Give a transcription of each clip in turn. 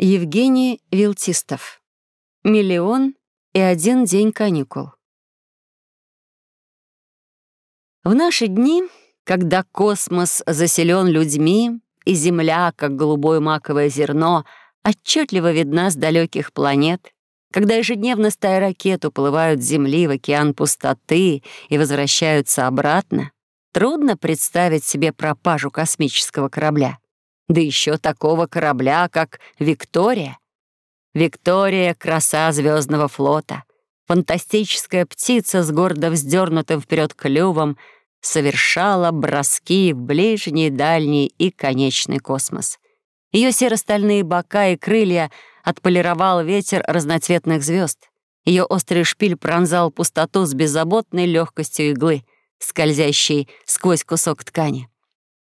Евгений Вилтистов. Миллион и один день каникул. В наши дни, когда космос заселен людьми, и Земля, как голубое маковое зерно, отчетливо видна с далеких планет, когда ежедневно стая ракет уплывают с Земли в океан пустоты и возвращаются обратно, трудно представить себе пропажу космического корабля. Да еще такого корабля, как «Виктория». Виктория — краса звездного флота. Фантастическая птица с гордо вздернутым вперед клювом совершала броски в ближний, дальний и конечный космос. Ее серо-стальные бока и крылья отполировал ветер разноцветных звезд. Ее острый шпиль пронзал пустоту с беззаботной легкостью иглы, скользящей сквозь кусок ткани.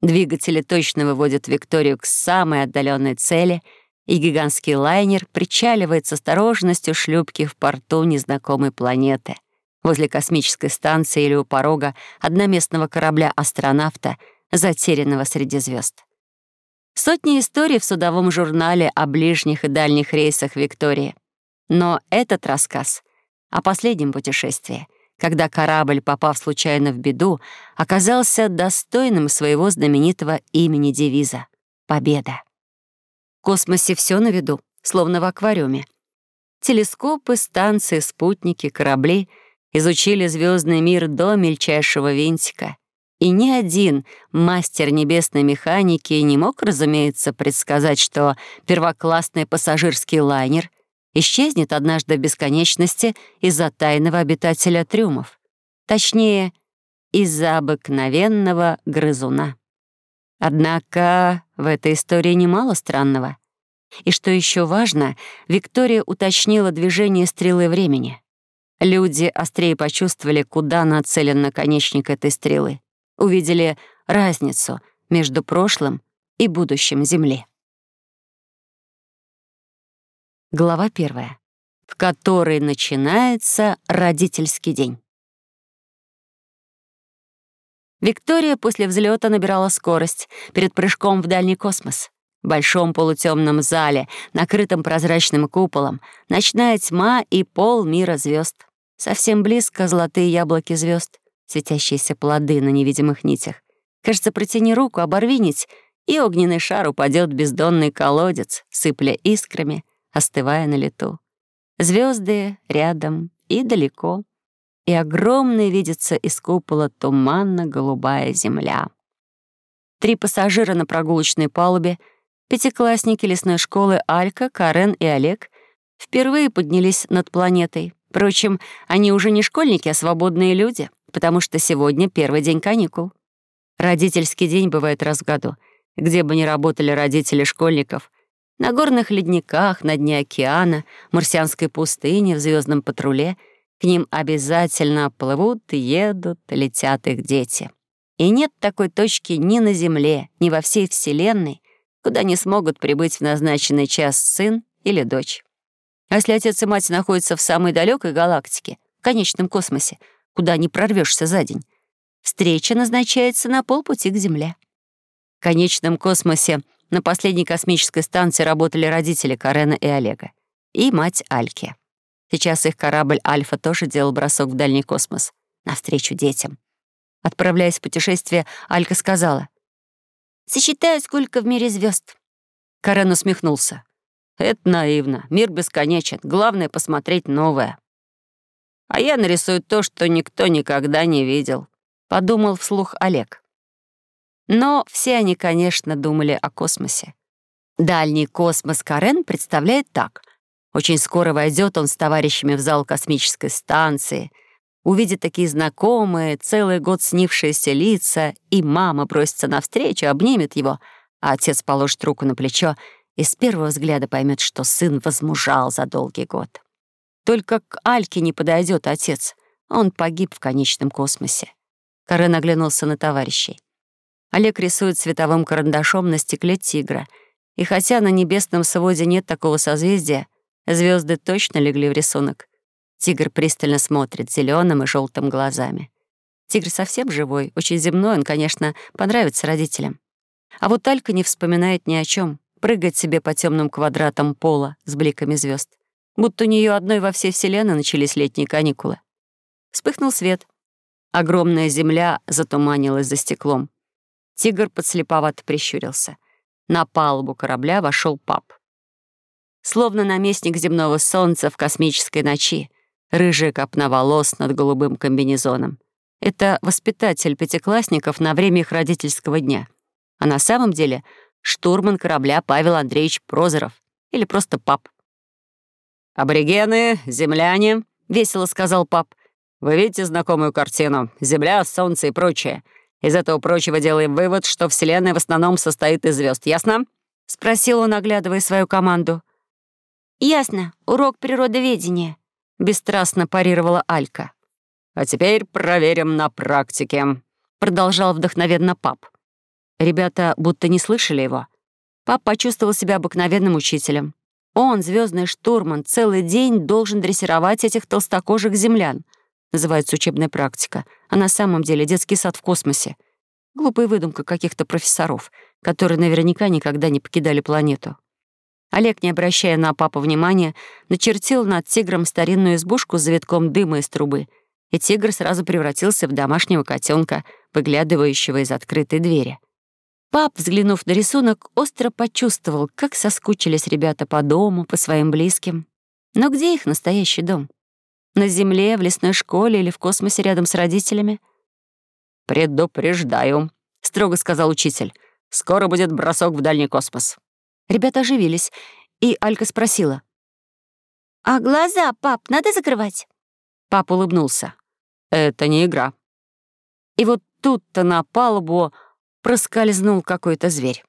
Двигатели точно выводят Викторию к самой отдаленной цели, и гигантский лайнер причаливает с осторожностью шлюпки в порту незнакомой планеты, возле космической станции или у порога одноместного корабля-астронавта, затерянного среди звезд. Сотни историй в судовом журнале о ближних и дальних рейсах Виктории. Но этот рассказ о последнем путешествии — когда корабль, попав случайно в беду, оказался достойным своего знаменитого имени-девиза — «Победа». В космосе все на виду, словно в аквариуме. Телескопы, станции, спутники, корабли изучили звездный мир до мельчайшего винтика. И ни один мастер небесной механики не мог, разумеется, предсказать, что первоклассный пассажирский лайнер исчезнет однажды в бесконечности из-за тайного обитателя трюмов. Точнее, из-за обыкновенного грызуна. Однако в этой истории немало странного. И что еще важно, Виктория уточнила движение стрелы времени. Люди острее почувствовали, куда нацелен наконечник этой стрелы. Увидели разницу между прошлым и будущим Земли. Глава первая, в которой начинается родительский день. Виктория после взлета набирала скорость перед прыжком в дальний космос. В большом полутемном зале, накрытом прозрачным куполом, ночная тьма и пол мира звезд. Совсем близко золотые яблоки звезд, светящиеся плоды на невидимых нитях. Кажется, протяни руку, оборви нить, и огненный шар упадет в бездонный колодец, сыпля искрами — остывая на лету. Звезды рядом и далеко, и огромная видится из купола туманно-голубая земля. Три пассажира на прогулочной палубе, пятиклассники лесной школы Алька, Карен и Олег, впервые поднялись над планетой. Впрочем, они уже не школьники, а свободные люди, потому что сегодня первый день каникул. Родительский день бывает раз в году. Где бы ни работали родители школьников, на горных ледниках, на дне океана, марсианской пустыне, в звездном патруле к ним обязательно плывут, едут, летят их дети. И нет такой точки ни на Земле, ни во всей Вселенной, куда не смогут прибыть в назначенный час сын или дочь. А если отец и мать находятся в самой далекой галактике, в конечном космосе, куда не прорвешься за день, встреча назначается на полпути к Земле. В конечном космосе на последней космической станции работали родители Карена и Олега. И мать Альки. Сейчас их корабль «Альфа» тоже делал бросок в дальний космос. Навстречу детям. Отправляясь в путешествие, Алька сказала. «Сосчитаю, сколько в мире звезд. Карен усмехнулся. «Это наивно. Мир бесконечен. Главное — посмотреть новое». «А я нарисую то, что никто никогда не видел», — подумал вслух Олег. Но все они, конечно, думали о космосе. Дальний космос Карен представляет так. Очень скоро войдет он с товарищами в зал космической станции, увидит такие знакомые, целый год снившиеся лица, и мама бросится навстречу, обнимет его, а отец положит руку на плечо и с первого взгляда поймет, что сын возмужал за долгий год. Только к Альке не подойдет отец. Он погиб в конечном космосе. Карен оглянулся на товарищей. Олег рисует цветовым карандашом на стекле тигра. И хотя на небесном своде нет такого созвездия, звезды точно легли в рисунок. Тигр пристально смотрит зеленым и желтым глазами. Тигр совсем живой, очень земной, он, конечно, понравится родителям. А вот Алька не вспоминает ни о чем, прыгать себе по темным квадратам пола с бликами звезд, будто у нее одной во всей вселенной начались летние каникулы. Вспыхнул свет. Огромная земля затуманилась за стеклом. Тигр подслеповато прищурился. На палубу корабля вошел пап. Словно наместник земного солнца в космической ночи, рыжая копна волос над голубым комбинезоном. Это воспитатель пятиклассников на время их родительского дня. А на самом деле штурман корабля Павел Андреевич Прозоров или просто пап. «Аборигены, земляне», — весело сказал пап. «Вы видите знакомую картину? Земля, солнце и прочее. Из этого прочего делаем вывод, что Вселенная в основном состоит из звезд. Ясно?» — спросил он, оглядывая свою команду. «Ясно. Урок природоведения», — бесстрастно парировала Алька. «А теперь проверим на практике», — продолжал вдохновенно пап. Ребята будто не слышали его. Пап почувствовал себя обыкновенным учителем. Он, звездный штурман, целый день должен дрессировать этих толстокожих землян. Называется учебная практика. А на самом деле детский сад в космосе. Глупая выдумка каких-то профессоров, которые наверняка никогда не покидали планету. Олег, не обращая на папу внимания, начертил над тигром старинную избушку с завитком дыма из трубы — и тигр сразу превратился в домашнего котенка, выглядывающего из открытой двери. Пап, взглянув на рисунок, остро почувствовал, как соскучились ребята по дому, по своим близким. Но где их настоящий дом? На Земле, в лесной школе или в космосе рядом с родителями? «Предупреждаю», — строго сказал учитель. «Скоро будет бросок в дальний космос». Ребята оживились, и Алька спросила. «А глаза, пап, надо закрывать?» Пап улыбнулся. Это не игра. И вот тут-то на палубу проскользнул какой-то зверь.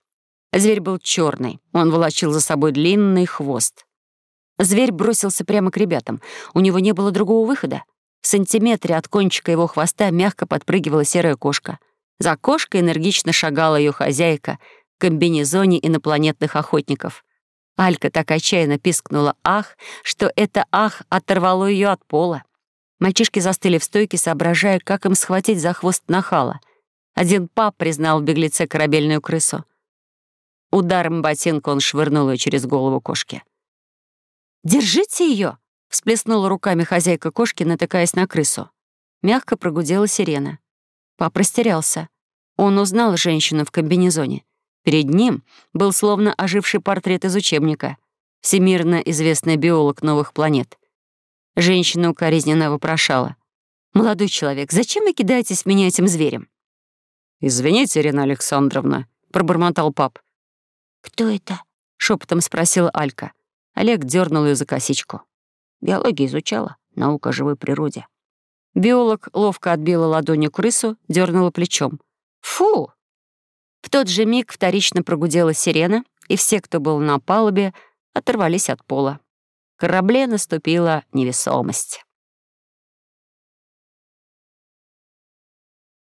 Зверь был черный, он волочил за собой длинный хвост. Зверь бросился прямо к ребятам. У него не было другого выхода. В сантиметре от кончика его хвоста мягко подпрыгивала серая кошка. За кошкой энергично шагала ее хозяйка в комбинезоне инопланетных охотников. Алька так отчаянно пискнула «ах», что это «ах» оторвало ее от пола. Мальчишки застыли в стойке, соображая, как им схватить за хвост нахала. Один пап признал в беглеце корабельную крысу. Ударом ботинка он швырнул ее через голову кошки. «Держите ее!» — всплеснула руками хозяйка кошки, натыкаясь на крысу. Мягко прогудела сирена. Пап растерялся. Он узнал женщину в комбинезоне. Перед ним был словно оживший портрет из учебника. Всемирно известный биолог новых планет — Женщина укоризненно вопрошала. «Молодой человек, зачем вы кидаетесь в меня этим зверем?» «Извините, Ирина Александровна», — пробормотал пап. «Кто это?» — шепотом спросила Алька. Олег дернул ее за косичку. Биология изучала, наука о живой природе. Биолог ловко отбила ладонью крысу, дернула плечом. «Фу!» В тот же миг вторично прогудела сирена, и все, кто был на палубе, оторвались от пола корабле наступила невесомость.